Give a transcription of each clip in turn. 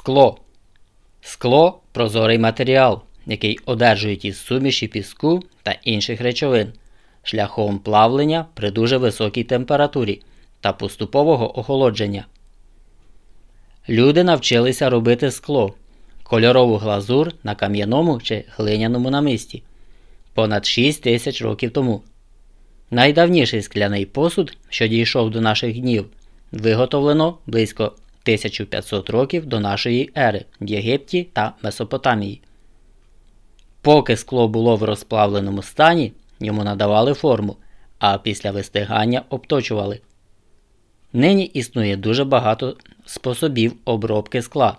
Скло. Скло прозорий матеріал, який одержують із суміші піску та інших речовин шляхом плавлення при дуже високій температурі та поступового охолодження. Люди навчилися робити скло, кольорову глазур на кам'яному чи глиняному намисті понад 6 тисяч років тому. Найдавніший скляний посуд, що дійшов до наших днів, виготовлено близько 1500 років до нашої ери в Єгипті та Месопотамії. Поки скло було в розплавленому стані, йому надавали форму, а після вистигання обточували. Нині існує дуже багато способів обробки скла.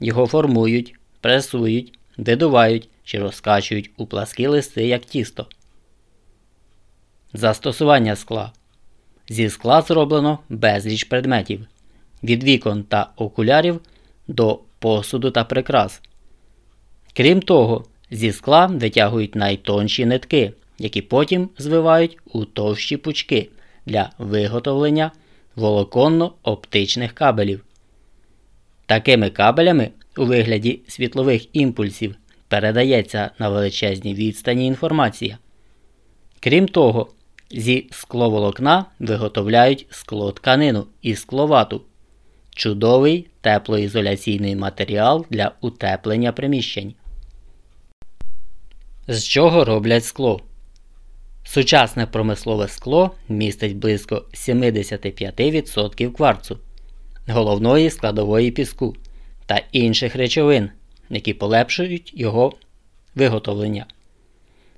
Його формують, пресують, дедувають чи розкачують у пласкі листи як тісто. Застосування скла. Зі скла зроблено безліч предметів від вікон та окулярів до посуду та прикрас. Крім того, зі скла витягують найтонші нитки, які потім звивають у товщі пучки для виготовлення волоконно-оптичних кабелів. Такими кабелями у вигляді світлових імпульсів передається на величезній відстані інформація. Крім того, зі скловолокна виготовляють склотканину і скловату чудовий теплоізоляційний матеріал для утеплення приміщень. З чого роблять скло? Сучасне промислове скло містить близько 75% кварцу, головної складової піску та інших речовин, які полепшують його виготовлення.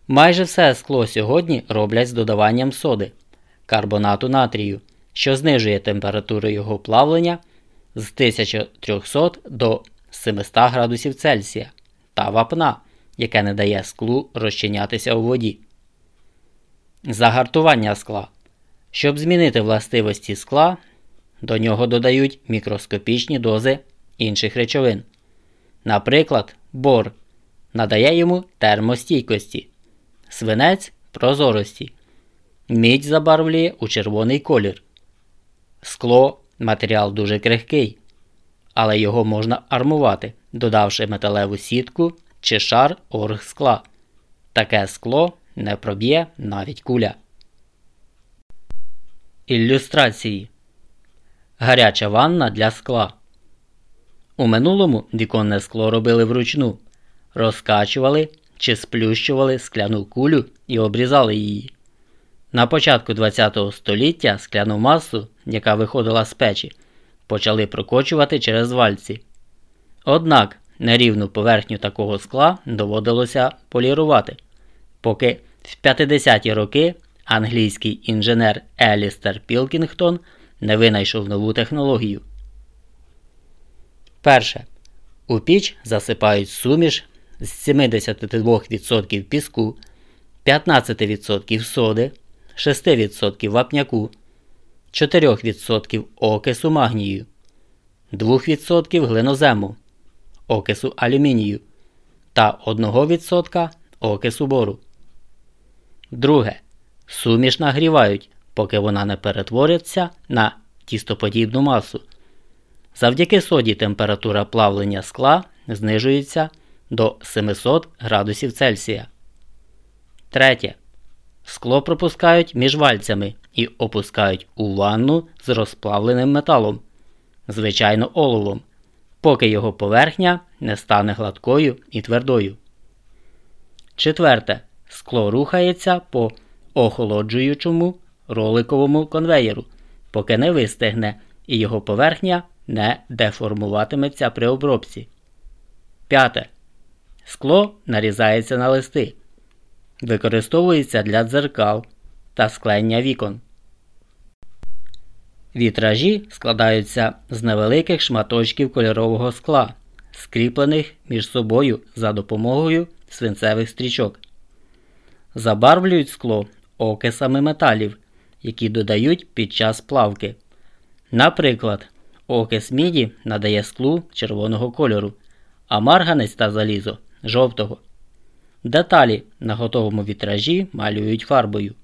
Майже все скло сьогодні роблять з додаванням соди, карбонату натрію, що знижує температуру його плавлення з 1300 до 700 градусів Цельсія та вапна, яке не дає склу розчинятися у воді. Загартування скла. Щоб змінити властивості скла, до нього додають мікроскопічні дози інших речовин. Наприклад, бор надає йому термостійкості, свинець прозорості, мідь забарвлює у червоний колір. Скло матеріал дуже крихкий, але його можна армувати, додавши металеву сітку чи шар оргскла. Таке скло не проб'є навіть куля. Ілюстрації Гаряча ванна для скла. У минулому віконне скло робили вручну, розкачували чи сплющували скляну кулю і обрізали її. На початку ХХ століття скляну масу, яка виходила з печі, почали прокочувати через вальці. Однак нерівну поверхню такого скла доводилося полірувати, поки в 50-ті роки англійський інженер Елістер Пілкінгтон не винайшов нову технологію. Перше. У піч засипають суміш з 72% піску, 15% соди, 6% вапняку, 4% окису магнію, 2% глинозему, окису алюмінію та 1% окису бору. Друге. Суміш нагрівають, поки вона не перетвориться на тістоподібну масу. Завдяки соді температура плавлення скла знижується до 700 градусів Цельсія. Третє. Скло пропускають між вальцями і опускають у ванну з розплавленим металом, звичайно оловом, поки його поверхня не стане гладкою і твердою. Четверте. Скло рухається по охолоджуючому роликовому конвеєру, поки не вистигне і його поверхня не деформуватиметься при обробці. П'яте. Скло нарізається на листи. Використовується для дзеркал та склення вікон. Вітражі складаються з невеликих шматочків кольорового скла, скріплених між собою за допомогою свинцевих стрічок. Забарвлюють скло окисами металів, які додають під час плавки. Наприклад, окис міді надає склу червоного кольору, а марганець та залізо жовтого. Деталі на готовому вітражі малюють фарбою.